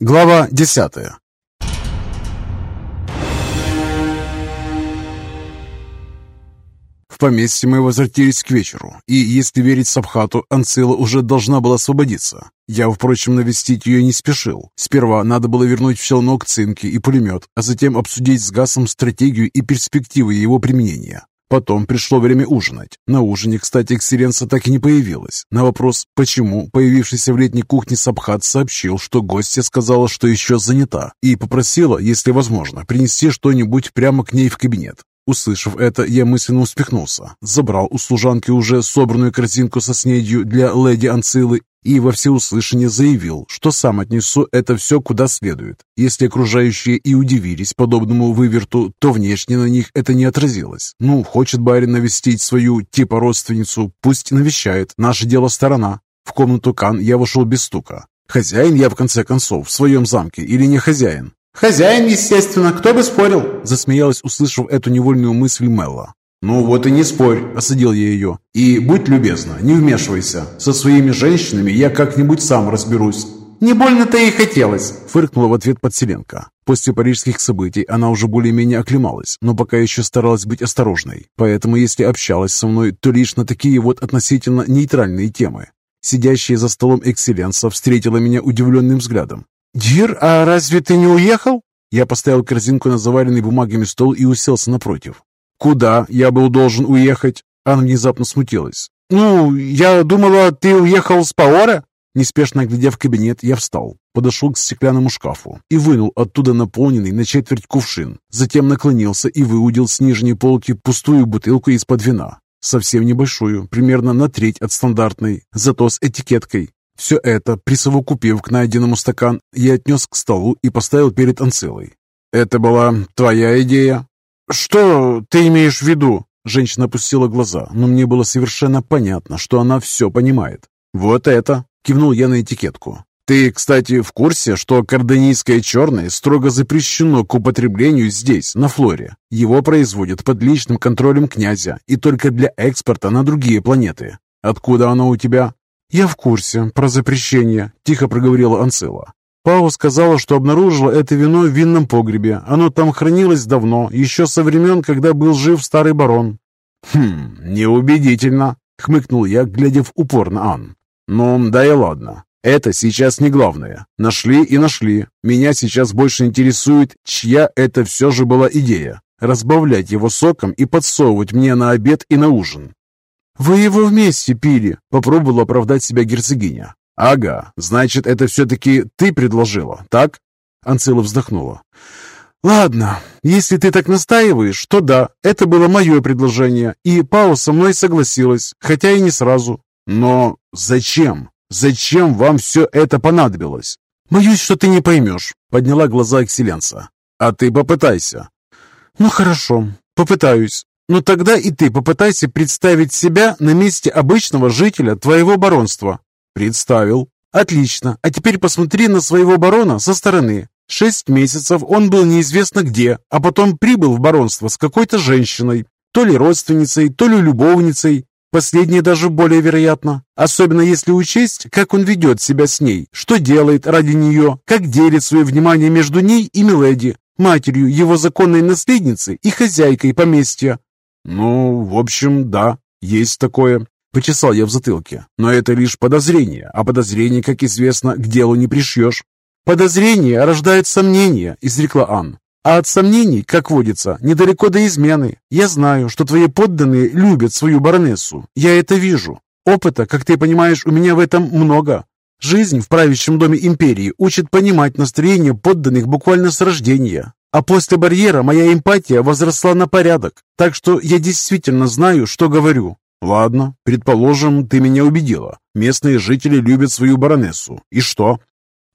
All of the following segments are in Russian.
Глава 10 В поместье мы возвратились к вечеру, и, если верить Сабхату, Анцила уже должна была освободиться. Я, впрочем, навестить ее не спешил. Сперва надо было вернуть в челнок цинки и пулемет, а затем обсудить с Гасом стратегию и перспективы его применения. Потом пришло время ужинать. На ужине, кстати, экселленса так и не появилась. На вопрос, почему, появившийся в летней кухне Сабхат сообщил, что гостья сказала, что еще занята, и попросила, если возможно, принести что-нибудь прямо к ней в кабинет. Услышав это, я мысленно успехнулся, забрал у служанки уже собранную корзинку со снедью для леди Анцилы и во всеуслышание заявил, что сам отнесу это все куда следует. Если окружающие и удивились подобному выверту, то внешне на них это не отразилось. Ну, хочет барин навестить свою типа родственницу, пусть навещает, наше дело сторона. В комнату Кан я вошел без стука. Хозяин я, в конце концов, в своем замке или не хозяин? «Хозяин, естественно, кто бы спорил?» Засмеялась, услышав эту невольную мысль Мелла. «Ну вот и не спорь», — осадил я ее. «И будь любезна, не вмешивайся. Со своими женщинами я как-нибудь сам разберусь». «Не больно-то и хотелось», — фыркнула в ответ подселенка. После парижских событий она уже более-менее оклемалась, но пока еще старалась быть осторожной. Поэтому, если общалась со мной, то лишь на такие вот относительно нейтральные темы. Сидящая за столом экселленса встретила меня удивленным взглядом. «Дир, а разве ты не уехал?» Я поставил корзинку на заваленный бумагами стол и уселся напротив. «Куда я был должен уехать?» Она внезапно смутилась. «Ну, я думала, ты уехал с Паора?» Неспешно глядя в кабинет, я встал, подошел к стеклянному шкафу и вынул оттуда наполненный на четверть кувшин. Затем наклонился и выудил с нижней полки пустую бутылку из-под вина. Совсем небольшую, примерно на треть от стандартной, зато с этикеткой. Все это, присовокупив к найденному стакан, я отнес к столу и поставил перед Анцилой. «Это была твоя идея?» «Что ты имеешь в виду?» Женщина опустила глаза, но мне было совершенно понятно, что она все понимает. «Вот это!» – кивнул я на этикетку. «Ты, кстати, в курсе, что карденийское черное строго запрещено к употреблению здесь, на Флоре? Его производят под личным контролем князя и только для экспорта на другие планеты. Откуда оно у тебя?» «Я в курсе про запрещение», – тихо проговорила Анцила. Пау сказала, что обнаружила это вино в винном погребе. Оно там хранилось давно, еще со времен, когда был жив старый барон. «Хм, неубедительно», — хмыкнул я, глядя в упор на Ан. «Ну, да и ладно. Это сейчас не главное. Нашли и нашли. Меня сейчас больше интересует, чья это все же была идея. Разбавлять его соком и подсовывать мне на обед и на ужин. «Вы его вместе пили», — попробовала оправдать себя герцогиня. «Ага, значит, это все-таки ты предложила, так?» Анцила вздохнула. «Ладно, если ты так настаиваешь, то да, это было мое предложение, и Пау со мной согласилась, хотя и не сразу». «Но зачем? Зачем вам все это понадобилось?» «Боюсь, что ты не поймешь», — подняла глаза экселленса. «А ты попытайся». «Ну хорошо, попытаюсь. Но тогда и ты попытайся представить себя на месте обычного жителя твоего баронства. Представил. Отлично. А теперь посмотри на своего барона со стороны. Шесть месяцев он был неизвестно где, а потом прибыл в баронство с какой-то женщиной. То ли родственницей, то ли любовницей. Последнее даже более вероятно. Особенно если учесть, как он ведет себя с ней, что делает ради нее, как делит свое внимание между ней и Миледи, матерью его законной наследницы и хозяйкой поместья. «Ну, в общем, да, есть такое». Почесал я в затылке. Но это лишь подозрение, а подозрение, как известно, к делу не пришьешь. «Подозрение рождает сомнения», — изрекла Ан. «А от сомнений, как водится, недалеко до измены. Я знаю, что твои подданные любят свою баронессу. Я это вижу. Опыта, как ты понимаешь, у меня в этом много. Жизнь в правящем доме империи учит понимать настроение подданных буквально с рождения. А после барьера моя эмпатия возросла на порядок, так что я действительно знаю, что говорю. Ладно, предположим, ты меня убедила. Местные жители любят свою баронессу. И что?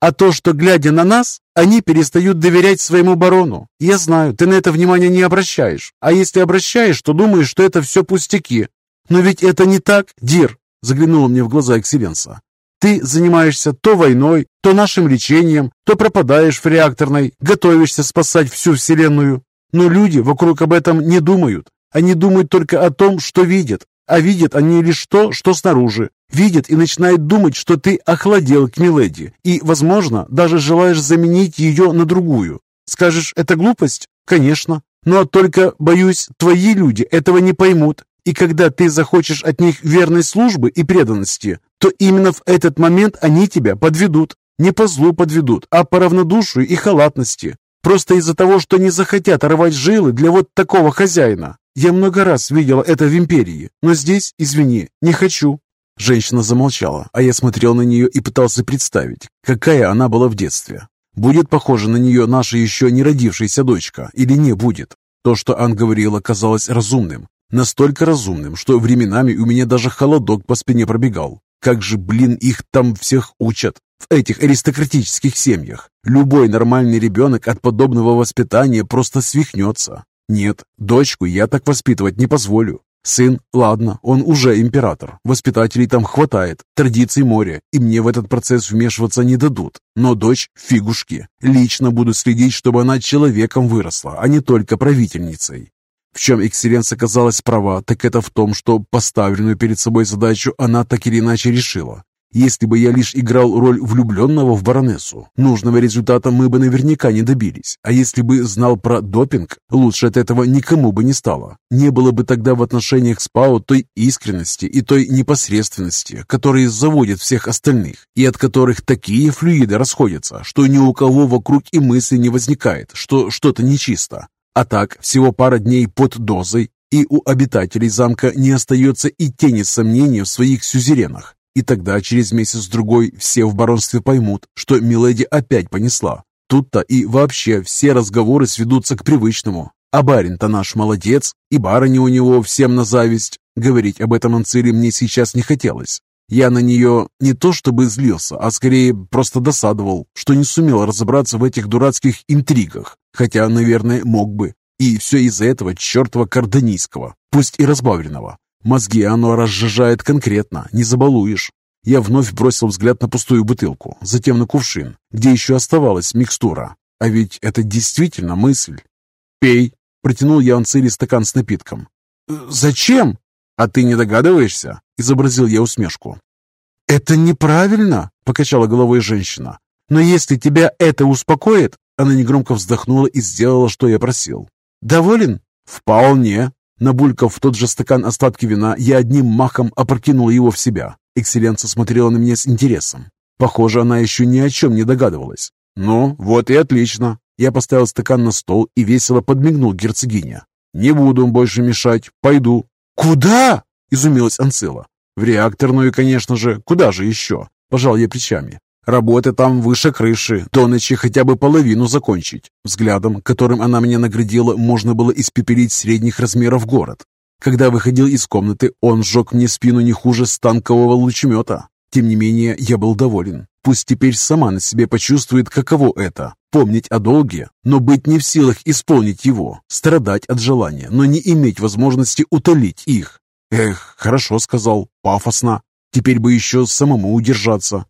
А то, что, глядя на нас, они перестают доверять своему барону. Я знаю, ты на это внимание не обращаешь. А если обращаешь, то думаешь, что это все пустяки. Но ведь это не так, Дир, заглянула мне в глаза Экселленса. Ты занимаешься то войной, то нашим лечением, то пропадаешь в реакторной, готовишься спасать всю Вселенную. Но люди вокруг об этом не думают. Они думают только о том, что видят. а видят они лишь то, что снаружи. Видят и начинают думать, что ты охладел к Миледи и, возможно, даже желаешь заменить ее на другую. Скажешь, это глупость? Конечно. Но только, боюсь, твои люди этого не поймут. И когда ты захочешь от них верной службы и преданности, то именно в этот момент они тебя подведут. Не по злу подведут, а по равнодушию и халатности. Просто из-за того, что не захотят рвать жилы для вот такого хозяина. Я много раз видела это в Империи, но здесь, извини, не хочу. Женщина замолчала, а я смотрел на нее и пытался представить, какая она была в детстве. Будет похожа на нее наша еще не родившаяся дочка или не будет? То, что Ан говорила, казалось разумным. Настолько разумным, что временами у меня даже холодок по спине пробегал. Как же, блин, их там всех учат в этих аристократических семьях. Любой нормальный ребенок от подобного воспитания просто свихнется. Нет, дочку я так воспитывать не позволю. Сын, ладно, он уже император, воспитателей там хватает, традиций море, и мне в этот процесс вмешиваться не дадут. Но дочь – фигушки. Лично буду следить, чтобы она человеком выросла, а не только правительницей. В чем экселленс оказалась права, так это в том, что поставленную перед собой задачу она так или иначе решила. Если бы я лишь играл роль влюбленного в баронессу, нужного результата мы бы наверняка не добились. А если бы знал про допинг, лучше от этого никому бы не стало. Не было бы тогда в отношениях с Пао той искренности и той непосредственности, которые заводят всех остальных, и от которых такие флюиды расходятся, что ни у кого вокруг и мысли не возникает, что что-то нечисто. А так, всего пара дней под дозой, и у обитателей замка не остается и тени сомнений в своих сюзеренах. И тогда, через месяц-другой, все в баронстве поймут, что Миледи опять понесла. Тут-то и вообще все разговоры сведутся к привычному. А барин-то наш молодец, и барыня у него всем на зависть. Говорить об этом Анцире мне сейчас не хотелось. Я на нее не то чтобы злился, а скорее просто досадовал, что не сумел разобраться в этих дурацких интригах, хотя, наверное, мог бы. И все из-за этого чертова карданийского, пусть и разбавленного. Мозги оно разжижает конкретно, не забалуешь. Я вновь бросил взгляд на пустую бутылку, затем на кувшин, где еще оставалась микстура. А ведь это действительно мысль. «Пей!» – протянул я Анцили стакан с напитком. «Зачем?» «А ты не догадываешься?» – изобразил я усмешку. «Это неправильно!» – покачала головой женщина. «Но если тебя это успокоит...» Она негромко вздохнула и сделала, что я просил. «Доволен?» «Вполне!» Набулькав в тот же стакан остатки вина, я одним махом опрокинул его в себя. Экселленца смотрела на меня с интересом. Похоже, она еще ни о чем не догадывалась. «Ну, вот и отлично!» Я поставил стакан на стол и весело подмигнул герцогине. «Не буду больше мешать, пойду». «Куда?» – изумилась Анцила. «В реакторную, конечно же. Куда же еще?» – пожал я плечами. Работы там выше крыши, до ночи хотя бы половину закончить. Взглядом, которым она меня наградила, можно было испепелить средних размеров город. Когда выходил из комнаты, он сжег мне спину не хуже станкового лучемета. Тем не менее, я был доволен. Пусть теперь сама на себе почувствует, каково это – помнить о долге, но быть не в силах исполнить его, страдать от желания, но не иметь возможности утолить их. Эх, хорошо сказал, пафосно. Теперь бы еще самому удержаться.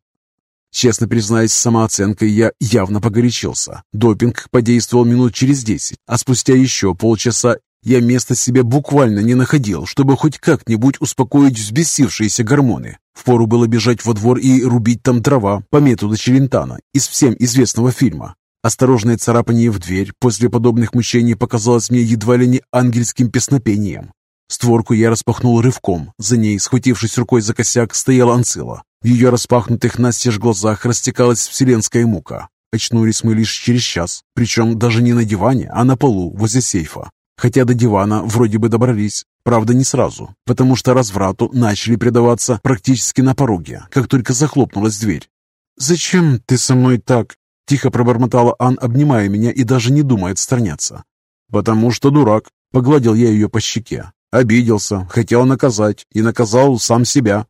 Честно признаюсь, самооценкой я явно погорячился. Допинг подействовал минут через десять, а спустя еще полчаса я места себе буквально не находил, чтобы хоть как-нибудь успокоить взбесившиеся гормоны. Впору было бежать во двор и рубить там дрова по методу Челентана из всем известного фильма. Осторожное царапание в дверь после подобных мучений показалось мне едва ли не ангельским песнопением. Створку я распахнул рывком. За ней, схватившись рукой за косяк, стояла Анцила. В ее распахнутых настежь глазах растекалась вселенская мука. Очнулись мы лишь через час, причем даже не на диване, а на полу возле сейфа. Хотя до дивана вроде бы добрались, правда не сразу, потому что разврату начали предаваться практически на пороге, как только захлопнулась дверь. «Зачем ты со мной так?» – тихо пробормотала Ан, обнимая меня и даже не думая отстраняться. «Потому что дурак», – погладил я ее по щеке. Обиделся, хотел наказать и наказал сам себя.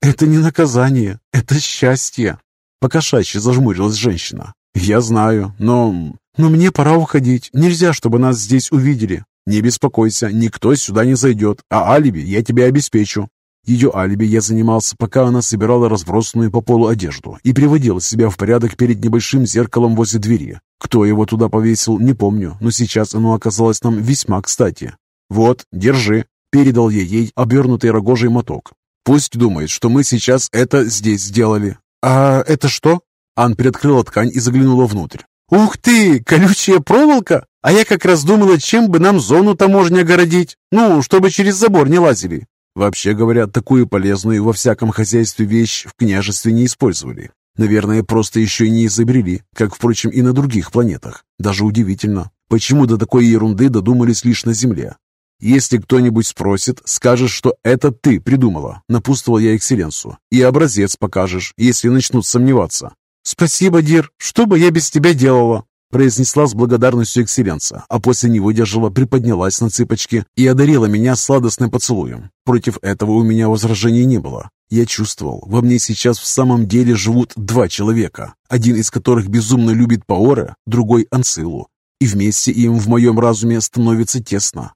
«Это не наказание, это счастье!» Покошачьи зажмурилась женщина. «Я знаю, но... Но мне пора уходить. Нельзя, чтобы нас здесь увидели. Не беспокойся, никто сюда не зайдет, а алиби я тебе обеспечу». Ее алиби я занимался, пока она собирала разбросанную по полу одежду и приводила себя в порядок перед небольшим зеркалом возле двери. Кто его туда повесил, не помню, но сейчас оно оказалось нам весьма кстати. «Вот, держи». Передал я ей обернутый рогожий моток. Пусть думает, что мы сейчас это здесь сделали. А это что? Ан приоткрыла ткань и заглянула внутрь. «Ух ты! Колючая проволока! А я как раз думала, чем бы нам зону таможни огородить. Ну, чтобы через забор не лазили». Вообще говоря, такую полезную во всяком хозяйстве вещь в княжестве не использовали. Наверное, просто еще не изобрели, как, впрочем, и на других планетах. Даже удивительно, почему до такой ерунды додумались лишь на Земле. Если кто-нибудь спросит, скажешь, что это ты придумала, напутствовал я экселленсу, и образец покажешь, если начнут сомневаться. «Спасибо, Дир, что бы я без тебя делала?» произнесла с благодарностью экселленса, а после не выдержала, приподнялась на цыпочки и одарила меня сладостным поцелуем. Против этого у меня возражений не было. Я чувствовал, во мне сейчас в самом деле живут два человека, один из которых безумно любит Паора, другой Анцилу, и вместе им в моем разуме становится тесно.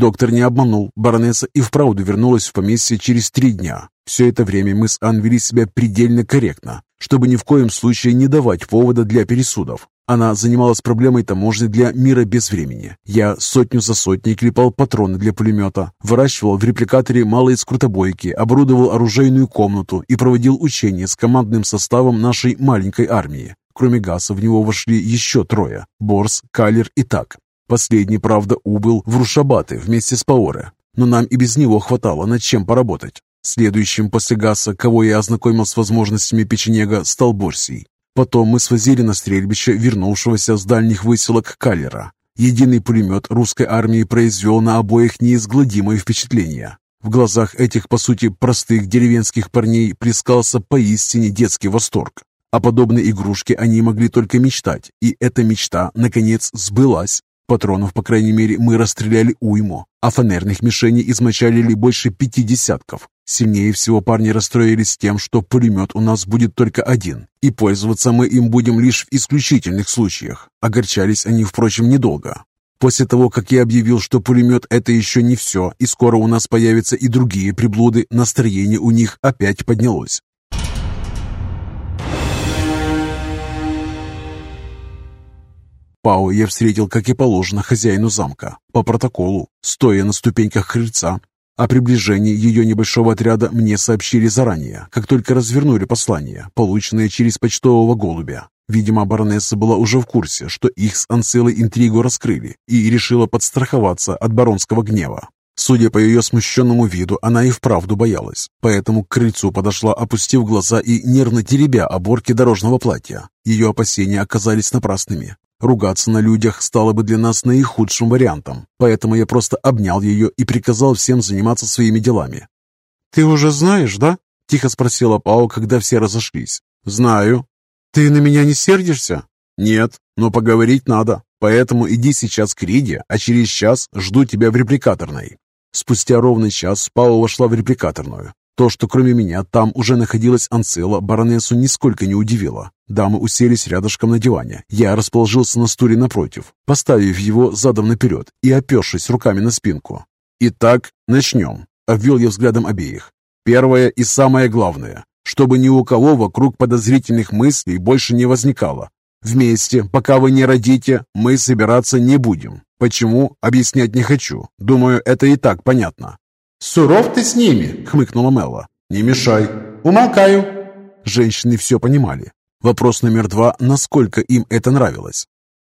Доктор не обманул. Баронесса и вправду вернулась в поместье через три дня. Все это время мы с Ан вели себя предельно корректно, чтобы ни в коем случае не давать повода для пересудов. Она занималась проблемой таможни для мира без времени. Я сотню за сотней клепал патроны для пулемета, выращивал в репликаторе малые скрутобойки, оборудовал оружейную комнату и проводил учения с командным составом нашей маленькой армии. Кроме Гаса в него вошли еще трое – Борс, Калер и Так. Последний, правда, убыл в Рушабаты вместе с Паоре, но нам и без него хватало над чем поработать. Следующим после Гаса, кого я ознакомил с возможностями печенега, стал Борсий. Потом мы свозили на стрельбище вернувшегося с дальних выселок Каллера. Единый пулемет русской армии произвел на обоих неизгладимое впечатление. В глазах этих, по сути, простых деревенских парней плескался поистине детский восторг. О подобной игрушке они могли только мечтать, и эта мечта, наконец, сбылась. Патронов, по крайней мере, мы расстреляли уйму, а фанерных мишеней измочалили больше пяти десятков. Сильнее всего парни расстроились тем, что пулемет у нас будет только один, и пользоваться мы им будем лишь в исключительных случаях. Огорчались они, впрочем, недолго. После того, как я объявил, что пулемет – это еще не все, и скоро у нас появятся и другие приблуды, настроение у них опять поднялось. Пау я встретил, как и положено, хозяину замка, по протоколу, стоя на ступеньках крыльца. О приближении ее небольшого отряда мне сообщили заранее, как только развернули послание, полученное через почтового голубя. Видимо, баронесса была уже в курсе, что их с Анцилой интригу раскрыли и решила подстраховаться от баронского гнева. Судя по ее смущенному виду, она и вправду боялась, поэтому к крыльцу подошла, опустив глаза и нервно теребя оборки дорожного платья. Ее опасения оказались напрасными. Ругаться на людях стало бы для нас наихудшим вариантом, поэтому я просто обнял ее и приказал всем заниматься своими делами. «Ты уже знаешь, да?» – тихо спросила Пао, когда все разошлись. «Знаю». «Ты на меня не сердишься?» «Нет, но поговорить надо, поэтому иди сейчас к Риде, а через час жду тебя в репликаторной». Спустя ровный час Пао вошла в репликаторную. То, что кроме меня там уже находилась Анцела, баронессу нисколько не удивило. Дамы уселись рядышком на диване. Я расположился на стуле напротив, поставив его задом наперед и опершись руками на спинку. «Итак, начнем», — обвел я взглядом обеих. «Первое и самое главное, чтобы ни у кого вокруг подозрительных мыслей больше не возникало. Вместе, пока вы не родите, мы собираться не будем. Почему, объяснять не хочу. Думаю, это и так понятно. «Суров ты с ними!» — хмыкнула Мелла. «Не мешай!» «Умолкаю!» Женщины все понимали. Вопрос номер два — насколько им это нравилось.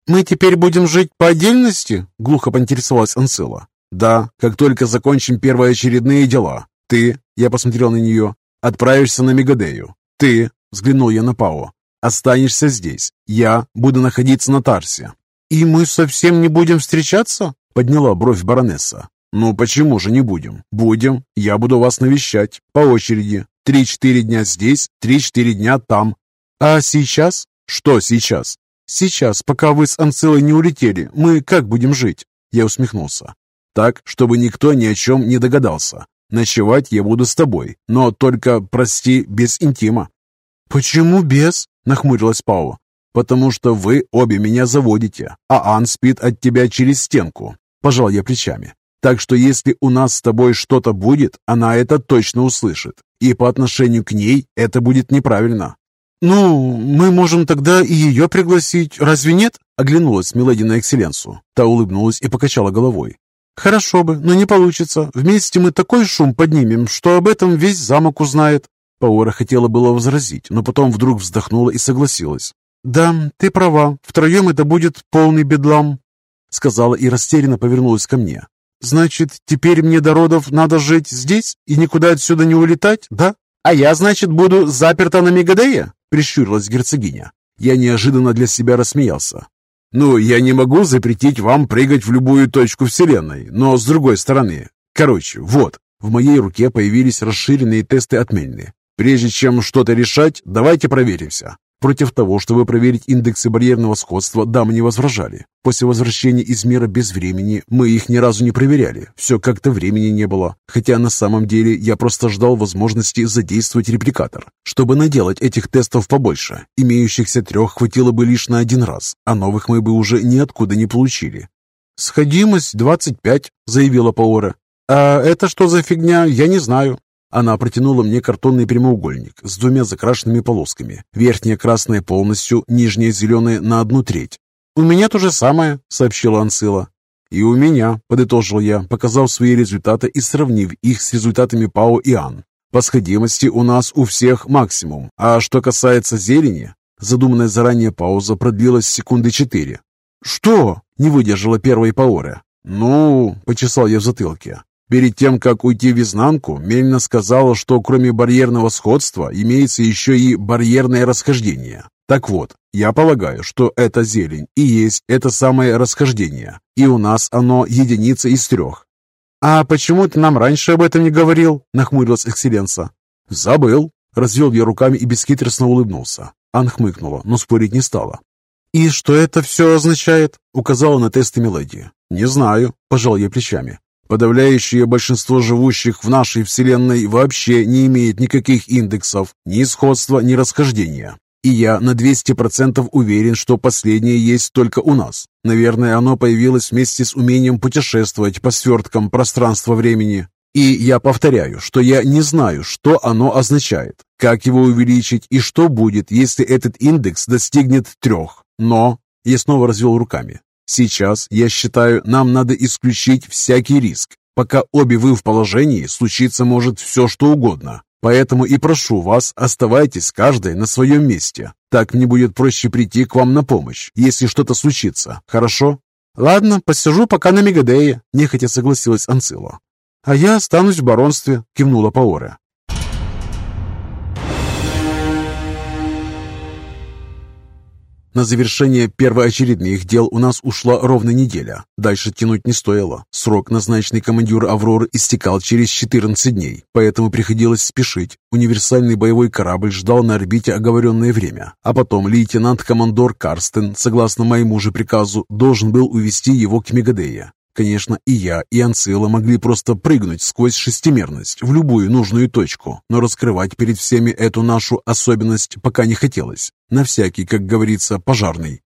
«Мы теперь будем жить по отдельности?» — глухо поинтересовалась Ансела. «Да, как только закончим первоочередные дела. Ты, — я посмотрел на нее, — отправишься на Мегадею. Ты, — взглянул я на Пао, — останешься здесь. Я буду находиться на Тарсе». «И мы совсем не будем встречаться?» — подняла бровь баронесса. «Ну почему же не будем? Будем. Я буду вас навещать. По очереди. Три-четыре дня здесь, три-четыре дня там». «А сейчас?» «Что сейчас?» «Сейчас, пока вы с Анцилой не улетели, мы как будем жить?» Я усмехнулся. «Так, чтобы никто ни о чем не догадался. Ночевать я буду с тобой, но только, прости, без интима». «Почему без?» — нахмурилась Пау. «Потому что вы обе меня заводите, а Ан спит от тебя через стенку». Пожал я плечами. Так что если у нас с тобой что-то будет, она это точно услышит. И по отношению к ней это будет неправильно. «Ну, мы можем тогда и ее пригласить, разве нет?» Оглянулась Миледи на Экселленсу. Та улыбнулась и покачала головой. «Хорошо бы, но не получится. Вместе мы такой шум поднимем, что об этом весь замок узнает». Пауэра хотела было возразить, но потом вдруг вздохнула и согласилась. «Да, ты права. Втроем это будет полный бедлам», — сказала и растерянно повернулась ко мне. «Значит, теперь мне до родов надо жить здесь и никуда отсюда не улетать, да? А я, значит, буду заперта на Мегадее?» прищурилась герцогиня. Я неожиданно для себя рассмеялся. «Ну, я не могу запретить вам прыгать в любую точку Вселенной, но с другой стороны. Короче, вот, в моей руке появились расширенные тесты отменные. Прежде чем что-то решать, давайте проверимся. Против того, чтобы проверить индексы барьерного сходства, дамы не возражали. После возвращения из мира без времени мы их ни разу не проверяли. Все как-то времени не было. Хотя на самом деле я просто ждал возможности задействовать репликатор, чтобы наделать этих тестов побольше. Имеющихся трех хватило бы лишь на один раз, а новых мы бы уже ниоткуда не получили. «Сходимость 25», — заявила Паора. «А это что за фигня, я не знаю. Она протянула мне картонный прямоугольник с двумя закрашенными полосками. Верхняя красная полностью, нижняя зеленая на одну треть. «У меня то же самое», — сообщила Ансила. «И у меня», — подытожил я, показав свои результаты и сравнив их с результатами ПАО и АН. «По сходимости у нас у всех максимум, а что касается зелени...» Задуманная заранее пауза продлилась секунды четыре. «Что?» — не выдержала первой Паора. «Ну...» — почесал я в затылке. Перед тем, как уйти в изнанку, Мельна сказала, что кроме барьерного сходства имеется еще и барьерное расхождение. Так вот, я полагаю, что эта зелень и есть это самое расхождение, и у нас оно единица из трех. «А почему ты нам раньше об этом не говорил?» – нахмурилась Экселленса. «Забыл», – развел я руками и бесхитростно улыбнулся. Ан хмыкнула, но спорить не стала. «И что это все означает?» – указала на тесты мелодии. «Не знаю», – пожал я плечами. Подавляющее большинство живущих в нашей Вселенной вообще не имеет никаких индексов, ни сходства, ни расхождения. И я на 200% уверен, что последнее есть только у нас. Наверное, оно появилось вместе с умением путешествовать по сверткам пространства-времени. И я повторяю, что я не знаю, что оно означает, как его увеличить и что будет, если этот индекс достигнет трех. Но я снова развел руками. Сейчас, я считаю, нам надо исключить всякий риск. Пока обе вы в положении, случиться может все, что угодно. Поэтому и прошу вас, оставайтесь каждой на своем месте. Так мне будет проще прийти к вам на помощь, если что-то случится. Хорошо? Ладно, посижу пока на Мегадее, нехотя согласилась Анцила. А я останусь в баронстве, кивнула Паоре. На завершение первоочередных дел у нас ушла ровно неделя. Дальше тянуть не стоило. Срок, назначенный командиру «Авроры», истекал через 14 дней, поэтому приходилось спешить. Универсальный боевой корабль ждал на орбите оговоренное время, а потом лейтенант-командор Карстен, согласно моему же приказу, должен был увести его к Мегадее. Конечно, и я, и Анцила могли просто прыгнуть сквозь шестимерность в любую нужную точку, но раскрывать перед всеми эту нашу особенность пока не хотелось. На всякий, как говорится, пожарный.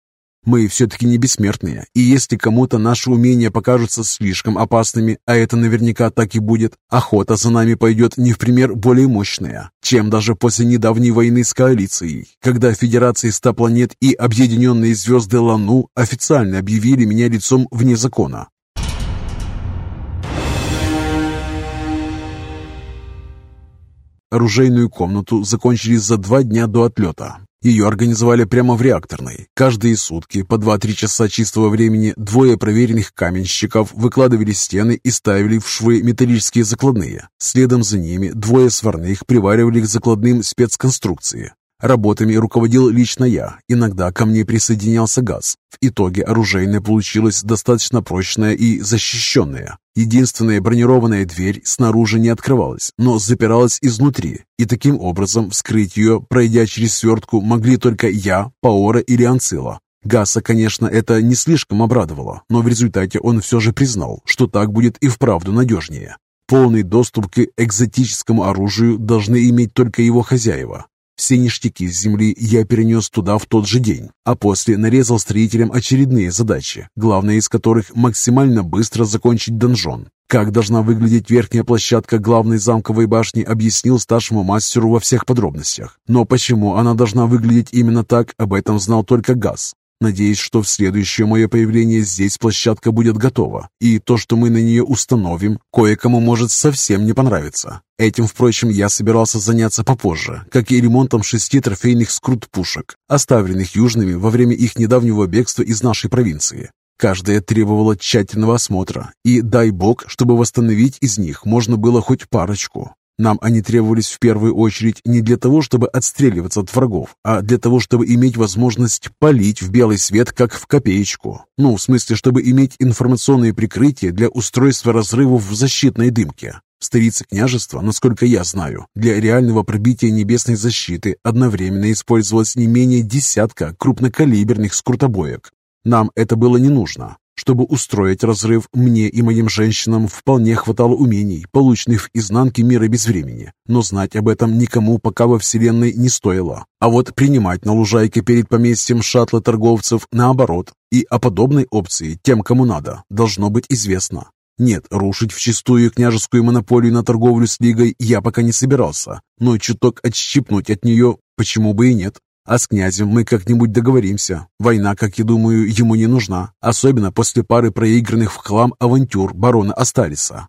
Мы все-таки не бессмертные, и если кому-то наши умения покажутся слишком опасными, а это наверняка так и будет, охота за нами пойдет не в пример более мощная, чем даже после недавней войны с коалицией, когда Федерация Ста планет и Объединенные звезды Лану официально объявили меня лицом вне закона. Оружейную комнату закончили за два дня до отлета. Ее организовали прямо в реакторной. Каждые сутки, по 2-3 часа чистого времени, двое проверенных каменщиков выкладывали стены и ставили в швы металлические закладные. Следом за ними двое сварных приваривали к закладным спецконструкции. Работами руководил лично я. Иногда ко мне присоединялся газ. В итоге оружейная получилась достаточно прочная и защищенная. Единственная бронированная дверь снаружи не открывалась, но запиралась изнутри. И таким образом вскрыть ее, пройдя через свертку, могли только я, Паора или Анцила. Гаса, конечно, это не слишком обрадовало, но в результате он все же признал, что так будет и вправду надежнее. Полный доступ к экзотическому оружию должны иметь только его хозяева, все ништяки с земли я перенес туда в тот же день, а после нарезал строителям очередные задачи, главная из которых максимально быстро закончить донжон. Как должна выглядеть верхняя площадка главной замковой башни, объяснил старшему мастеру во всех подробностях. Но почему она должна выглядеть именно так, об этом знал только Газ. Надеюсь, что в следующее мое появление здесь площадка будет готова, и то, что мы на нее установим, кое-кому может совсем не понравиться. Этим, впрочем, я собирался заняться попозже, как и ремонтом шести трофейных скрут-пушек, оставленных южными во время их недавнего бегства из нашей провинции. Каждая требовала тщательного осмотра, и дай бог, чтобы восстановить из них можно было хоть парочку. Нам они требовались в первую очередь не для того, чтобы отстреливаться от врагов, а для того, чтобы иметь возможность палить в белый свет, как в копеечку. Ну, в смысле, чтобы иметь информационное прикрытие для устройства разрывов в защитной дымке. В столице княжества, насколько я знаю, для реального пробития небесной защиты одновременно использовалось не менее десятка крупнокалиберных скрутобоек, нам это было не нужно. Чтобы устроить разрыв, мне и моим женщинам вполне хватало умений, полученных в изнанке мира без времени. Но знать об этом никому пока во Вселенной не стоило. А вот принимать на лужайке перед поместьем шаттлы торговцев наоборот. И о подобной опции тем, кому надо, должно быть известно. Нет, рушить вчистую княжескую монополию на торговлю с Лигой я пока не собирался, но чуток отщипнуть от нее почему бы и нет. А с князем мы как-нибудь договоримся. Война, как я думаю, ему не нужна, особенно после пары проигранных в хлам авантюр барона Асталиса.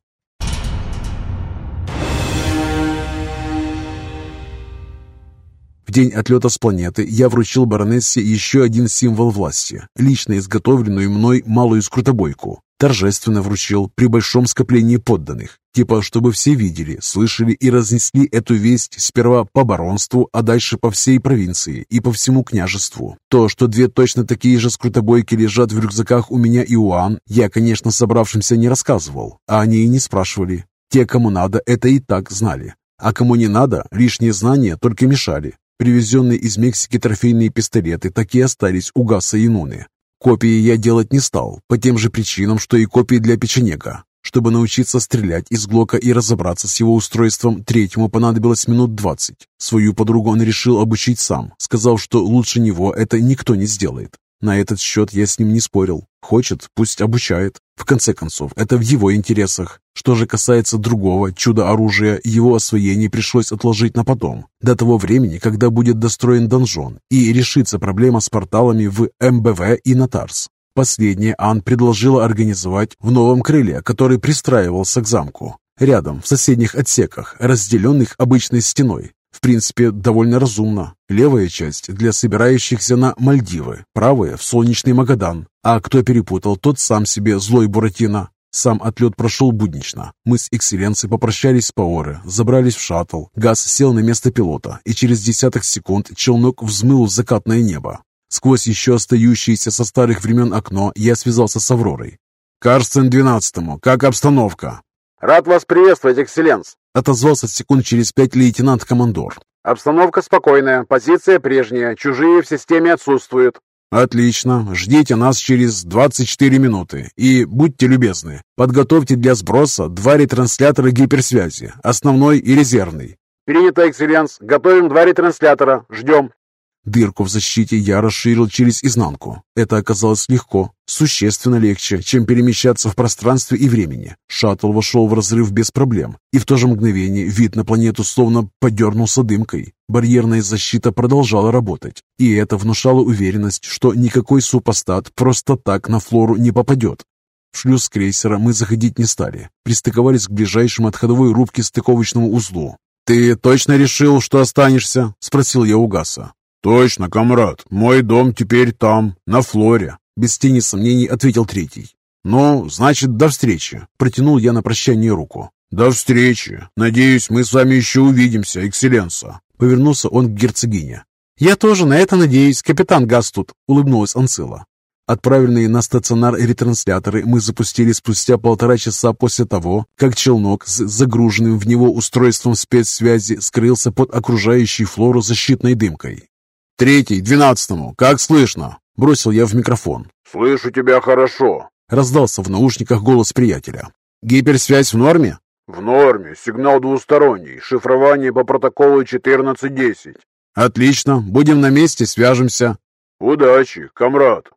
В день отлета с планеты я вручил баронессе еще один символ власти, лично изготовленную мной малую скрутобойку. Торжественно вручил при большом скоплении подданных, типа чтобы все видели, слышали и разнесли эту весть сперва по баронству, а дальше по всей провинции и по всему княжеству. То, что две точно такие же скрутобойки лежат в рюкзаках у меня и у Ан, я, конечно, собравшимся не рассказывал, а они и не спрашивали. Те, кому надо, это и так знали. А кому не надо, лишние знания только мешали. Привезенные из Мексики трофейные пистолеты так и остались у Гаса и Нуны. Копии я делать не стал, по тем же причинам, что и копии для печенега. Чтобы научиться стрелять из Глока и разобраться с его устройством, третьему понадобилось минут двадцать. Свою подругу он решил обучить сам, сказав, что лучше него это никто не сделает. На этот счет я с ним не спорил. Хочет, пусть обучает. В конце концов, это в его интересах. Что же касается другого чудо-оружия, его освоение пришлось отложить на потом, до того времени, когда будет достроен донжон и решится проблема с порталами в МБВ и Натарс. Последнее Ан предложила организовать в новом крыле, который пристраивался к замку. Рядом, в соседних отсеках, разделенных обычной стеной, в принципе, довольно разумно. Левая часть для собирающихся на Мальдивы, правая в солнечный Магадан. А кто перепутал, тот сам себе злой Буратино. Сам отлет прошел буднично. Мы с экселленцией попрощались с Паоры, забрались в шаттл. Газ сел на место пилота, и через десяток секунд челнок взмыл в закатное небо. Сквозь еще остающееся со старых времен окно я связался с Авророй. «Карстен 12 как обстановка?» «Рад вас приветствовать, экселленс!» Отозвался секунд через пять лейтенант-командор. «Обстановка спокойная, позиция прежняя, чужие в системе отсутствуют». «Отлично. Ждите нас через 24 минуты. И будьте любезны, подготовьте для сброса два ретранслятора гиперсвязи, основной и резервный». «Принято, экселленс. Готовим два ретранслятора. Ждем». Дырку в защите я расширил через изнанку. Это оказалось легко, существенно легче, чем перемещаться в пространстве и времени. Шаттл вошел в разрыв без проблем, и в то же мгновение вид на планету словно подернулся дымкой. Барьерная защита продолжала работать, и это внушало уверенность, что никакой супостат просто так на флору не попадет. В шлюз крейсера мы заходить не стали, пристыковались к ближайшему от ходовой рубки стыковочному узлу. «Ты точно решил, что останешься?» – спросил я у Гаса. «Точно, комрад, мой дом теперь там, на Флоре», — без тени сомнений ответил третий. «Ну, значит, до встречи», — протянул я на прощание руку. «До встречи. Надеюсь, мы с вами еще увидимся, экселленса», — повернулся он к герцогине. «Я тоже на это надеюсь, капитан Гастут», — улыбнулась Анцила. Отправленные на стационар ретрансляторы мы запустили спустя полтора часа после того, как челнок с загруженным в него устройством спецсвязи скрылся под окружающей флору защитной дымкой. «Третий, двенадцатому, как слышно?» – бросил я в микрофон. «Слышу тебя хорошо», – раздался в наушниках голос приятеля. «Гиперсвязь в норме?» «В норме. Сигнал двусторонний. Шифрование по протоколу 1410». «Отлично. Будем на месте, свяжемся». «Удачи, комрад».